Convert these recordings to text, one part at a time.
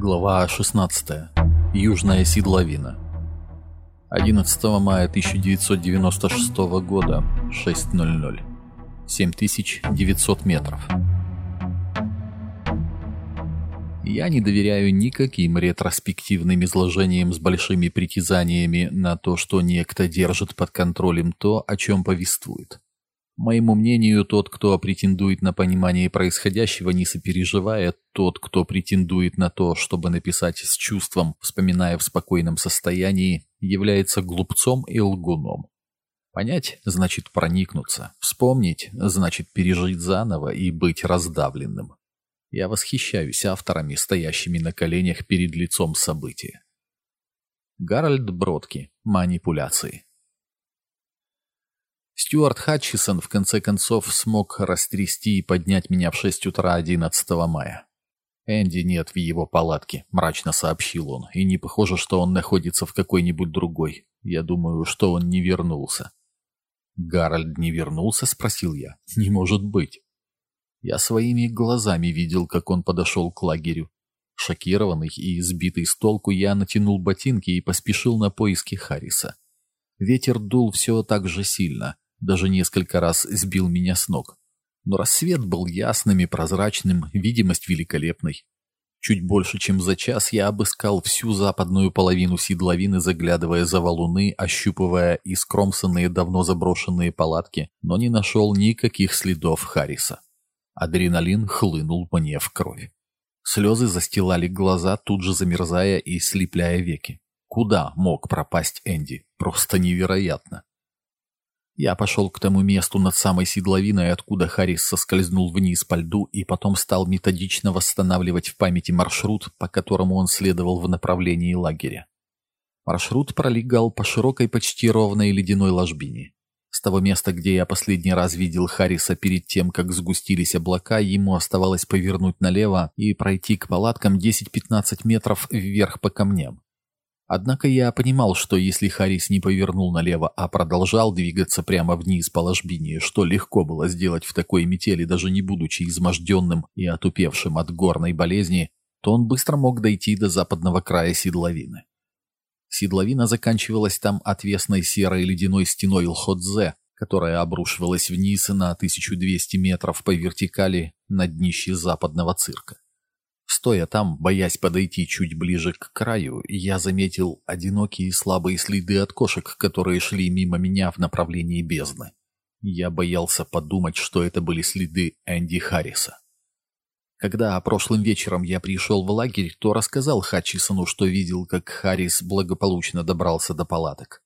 Глава 16. Южная седловина. 11 мая 1996 года, 6.00. 7900 метров. Я не доверяю никаким ретроспективным изложениям с большими притязаниями на то, что некто держит под контролем то, о чем повествует. Моему мнению, тот, кто претендует на понимание происходящего, не сопереживая, тот, кто претендует на то, чтобы написать с чувством, вспоминая в спокойном состоянии, является глупцом и лгуном. Понять – значит проникнуться, вспомнить – значит пережить заново и быть раздавленным. Я восхищаюсь авторами, стоящими на коленях перед лицом события. Гарольд Бродки. Манипуляции. Стюарт Хатчисон в конце концов смог растрясти и поднять меня в 6 утра 11 мая. «Энди нет в его палатке», — мрачно сообщил он, «и не похоже, что он находится в какой-нибудь другой. Я думаю, что он не вернулся». «Гарольд не вернулся?» — спросил я. «Не может быть». Я своими глазами видел, как он подошел к лагерю. Шокированный и сбитый с толку, я натянул ботинки и поспешил на поиски Харриса. Ветер дул все так же сильно — даже несколько раз сбил меня с ног. Но рассвет был ясным и прозрачным, видимость великолепной. Чуть больше, чем за час я обыскал всю западную половину седловины, заглядывая за валуны, ощупывая искромсанные давно заброшенные палатки, но не нашел никаких следов Харриса. Адреналин хлынул мне в кровь. Слезы застилали глаза, тут же замерзая и слепляя веки. Куда мог пропасть Энди? Просто невероятно. Я пошел к тому месту над самой седловиной, откуда Харрис соскользнул вниз по льду и потом стал методично восстанавливать в памяти маршрут, по которому он следовал в направлении лагеря. Маршрут пролегал по широкой, почти ровной ледяной ложбине. С того места, где я последний раз видел Харриса перед тем, как сгустились облака, ему оставалось повернуть налево и пройти к палаткам 10-15 метров вверх по камням. Однако я понимал, что если Харрис не повернул налево, а продолжал двигаться прямо вниз по ложбине, что легко было сделать в такой метели, даже не будучи изможденным и отупевшим от горной болезни, то он быстро мог дойти до западного края седловины. Седловина заканчивалась там отвесной серой ледяной стеной Лходзе, которая обрушивалась вниз на 1200 метров по вертикали на днище западного цирка. Стоя там, боясь подойти чуть ближе к краю, я заметил одинокие слабые следы от кошек, которые шли мимо меня в направлении бездны. Я боялся подумать, что это были следы Энди Харриса. Когда прошлым вечером я пришел в лагерь, то рассказал Хатчисону, что видел, как Харрис благополучно добрался до палаток.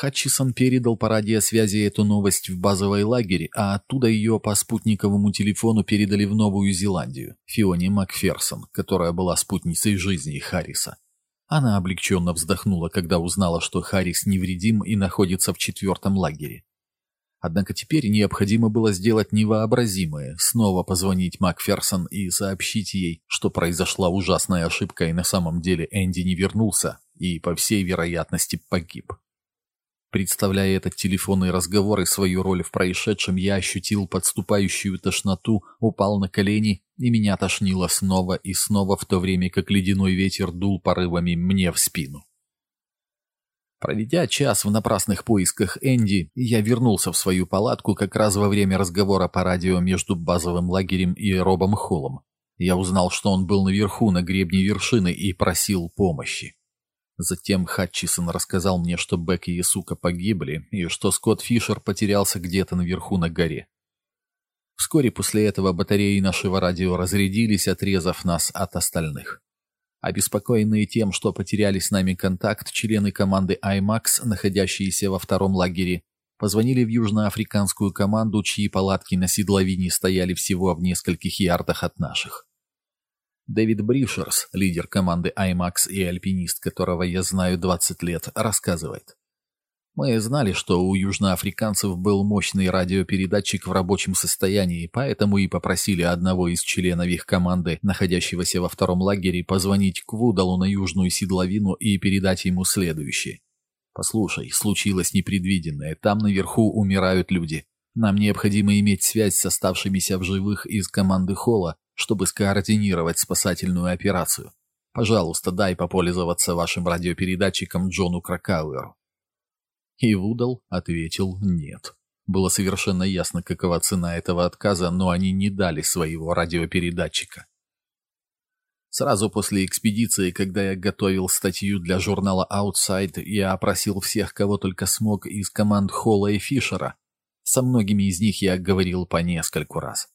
Хатчисон передал по радиосвязи эту новость в базовый лагерь, а оттуда ее по спутниковому телефону передали в Новую Зеландию, Фионе Макферсон, которая была спутницей жизни Харриса. Она облегченно вздохнула, когда узнала, что Харрис невредим и находится в четвертом лагере. Однако теперь необходимо было сделать невообразимое, снова позвонить Макферсон и сообщить ей, что произошла ужасная ошибка и на самом деле Энди не вернулся и, по всей вероятности, погиб. Представляя этот телефонный разговор и свою роль в происшедшем, я ощутил подступающую тошноту, упал на колени, и меня тошнило снова и снова, в то время как ледяной ветер дул порывами мне в спину. Проведя час в напрасных поисках Энди, я вернулся в свою палатку как раз во время разговора по радио между базовым лагерем и Робом Холлом. Я узнал, что он был наверху, на гребне вершины, и просил помощи. Затем Хатчисон рассказал мне, что Бек и Ясука погибли, и что Скотт Фишер потерялся где-то наверху на горе. Вскоре после этого батареи нашего радио разрядились, отрезав нас от остальных. Обеспокоенные тем, что потеряли с нами контакт, члены команды IMAX, находящиеся во втором лагере, позвонили в южноафриканскую команду, чьи палатки на седловине стояли всего в нескольких ярдах от наших. Дэвид Бришерс, лидер команды IMAX и альпинист, которого я знаю 20 лет, рассказывает. Мы знали, что у южноафриканцев был мощный радиопередатчик в рабочем состоянии, поэтому и попросили одного из членов их команды, находящегося во втором лагере, позвонить к на южную седловину и передать ему следующее. «Послушай, случилось непредвиденное. Там наверху умирают люди. Нам необходимо иметь связь с оставшимися в живых из команды Холла, чтобы скоординировать спасательную операцию. Пожалуйста, дай попользоваться вашим радиопередатчиком Джону Кракауэру». И Вудал ответил «нет». Было совершенно ясно, какова цена этого отказа, но они не дали своего радиопередатчика. Сразу после экспедиции, когда я готовил статью для журнала Outside, я опросил всех, кого только смог из команд Холла и Фишера. Со многими из них я говорил по нескольку раз.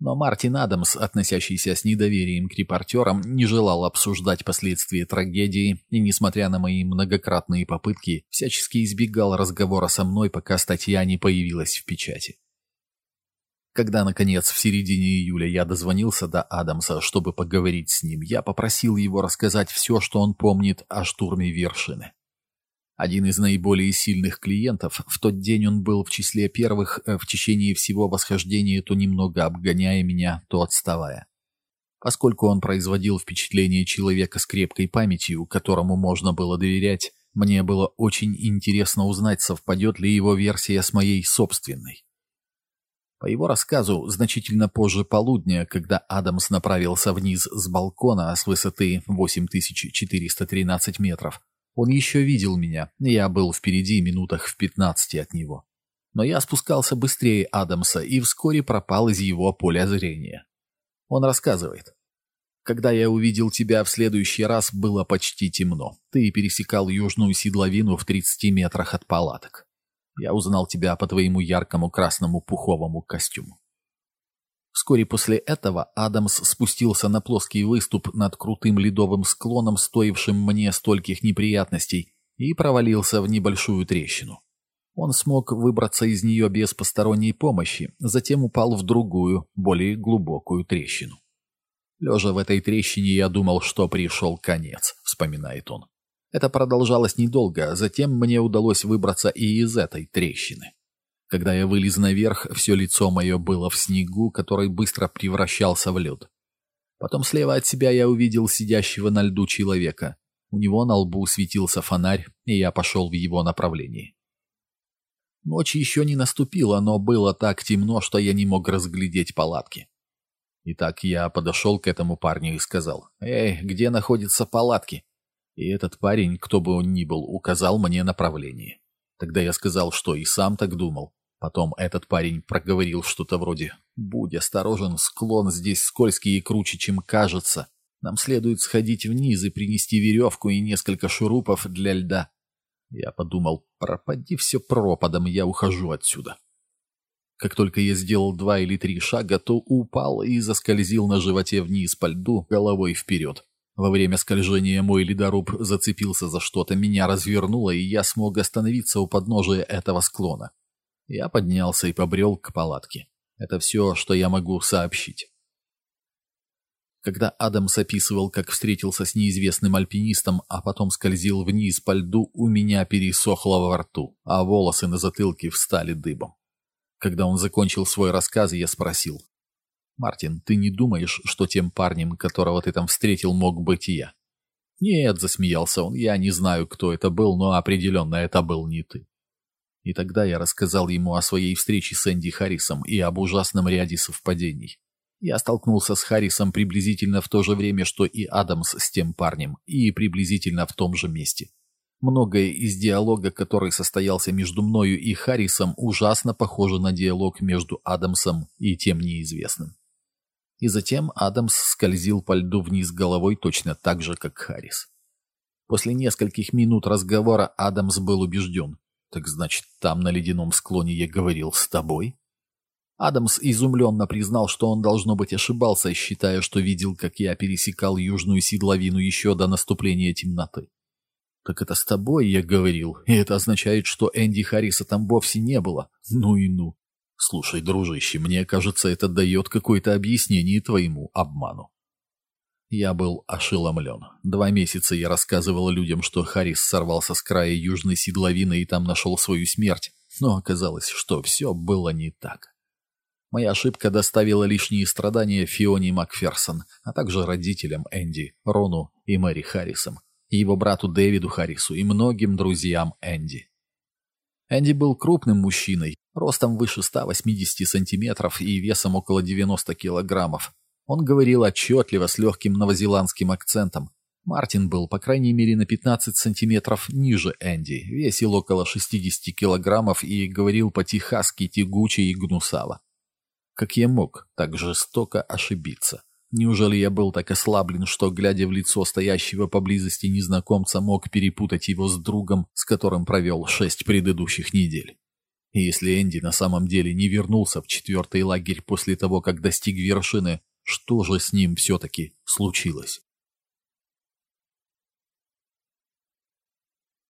Но Мартин Адамс, относящийся с недоверием к репортерам, не желал обсуждать последствия трагедии и, несмотря на мои многократные попытки, всячески избегал разговора со мной, пока статья не появилась в печати. Когда, наконец, в середине июля я дозвонился до Адамса, чтобы поговорить с ним, я попросил его рассказать все, что он помнит о штурме вершины. Один из наиболее сильных клиентов, в тот день он был в числе первых э, в течение всего восхождения, то немного обгоняя меня, то отставая. Поскольку он производил впечатление человека с крепкой памятью, которому можно было доверять, мне было очень интересно узнать, совпадет ли его версия с моей собственной. По его рассказу, значительно позже полудня, когда Адамс направился вниз с балкона с высоты 8413 метров, он еще видел меня, я был впереди минутах в пятнадцати от него. Но я спускался быстрее Адамса и вскоре пропал из его поля зрения. Он рассказывает. Когда я увидел тебя в следующий раз, было почти темно. Ты пересекал южную седловину в 30 метрах от палаток. Я узнал тебя по твоему яркому красному пуховому костюму. Вскоре после этого Адамс спустился на плоский выступ над крутым ледовым склоном, стоившим мне стольких неприятностей, и провалился в небольшую трещину. Он смог выбраться из нее без посторонней помощи, затем упал в другую, более глубокую трещину. Лежа в этой трещине, я думал, что пришел конец, вспоминает он. Это продолжалось недолго, затем мне удалось выбраться и из этой трещины. Когда я вылез наверх, все лицо мое было в снегу, который быстро превращался в лед. Потом слева от себя я увидел сидящего на льду человека. У него на лбу светился фонарь, и я пошел в его направлении. Ночь еще не наступила, но было так темно, что я не мог разглядеть палатки. Итак, я подошел к этому парню и сказал, «Эй, где находятся палатки?» И этот парень, кто бы он ни был, указал мне направление. Тогда я сказал, что и сам так думал. Потом этот парень проговорил что-то вроде «Будь осторожен, склон здесь скользкий и круче, чем кажется. Нам следует сходить вниз и принести веревку и несколько шурупов для льда». Я подумал «Пропади все пропадом, я ухожу отсюда». Как только я сделал два или три шага, то упал и заскользил на животе вниз по льду, головой вперед. Во время скольжения мой ледоруб зацепился за что-то, меня развернуло, и я смог остановиться у подножия этого склона. Я поднялся и побрел к палатке. Это все, что я могу сообщить. Когда Адамс описывал, как встретился с неизвестным альпинистом, а потом скользил вниз по льду, у меня пересохло во рту, а волосы на затылке встали дыбом. Когда он закончил свой рассказ, я спросил. «Мартин, ты не думаешь, что тем парнем, которого ты там встретил, мог быть я?» «Нет», — засмеялся он, — «я не знаю, кто это был, но определенно это был не ты». И тогда я рассказал ему о своей встрече с Энди Харрисом и об ужасном ряде совпадений. Я столкнулся с Харрисом приблизительно в то же время, что и Адамс с тем парнем, и приблизительно в том же месте. Многое из диалога, который состоялся между мною и Харрисом, ужасно похоже на диалог между Адамсом и тем неизвестным. И затем Адамс скользил по льду вниз головой точно так же, как Харрис. После нескольких минут разговора Адамс был убежден. «Так значит, там, на ледяном склоне, я говорил с тобой?» Адамс изумленно признал, что он, должно быть, ошибался, считая, что видел, как я пересекал южную седловину еще до наступления темноты. «Так это с тобой я говорил, и это означает, что Энди Харриса там вовсе не было. Ну и ну. Слушай, дружище, мне кажется, это дает какое-то объяснение твоему обману». Я был ошеломлен. Два месяца я рассказывал людям, что Харрис сорвался с края южной седловины и там нашел свою смерть, но оказалось, что все было не так. Моя ошибка доставила лишние страдания Фионе Макферсон, а также родителям Энди, Рону и Мэри Харрисом, его брату Дэвиду Харрису и многим друзьям Энди. Энди был крупным мужчиной, ростом выше 180 сантиметров и весом около 90 килограммов, он говорил отчетливо, с легким новозеландским акцентом. Мартин был, по крайней мере, на 15 сантиметров ниже Энди, весил около 60 килограммов и говорил по-техасски тягуче и гнусаво. Как я мог так жестоко ошибиться? Неужели я был так ослаблен, что, глядя в лицо стоящего поблизости незнакомца, мог перепутать его с другом, с которым провел шесть предыдущих недель? И если Энди на самом деле не вернулся в четвертый лагерь после того, как достиг вершины, что же с ним все-таки случилось?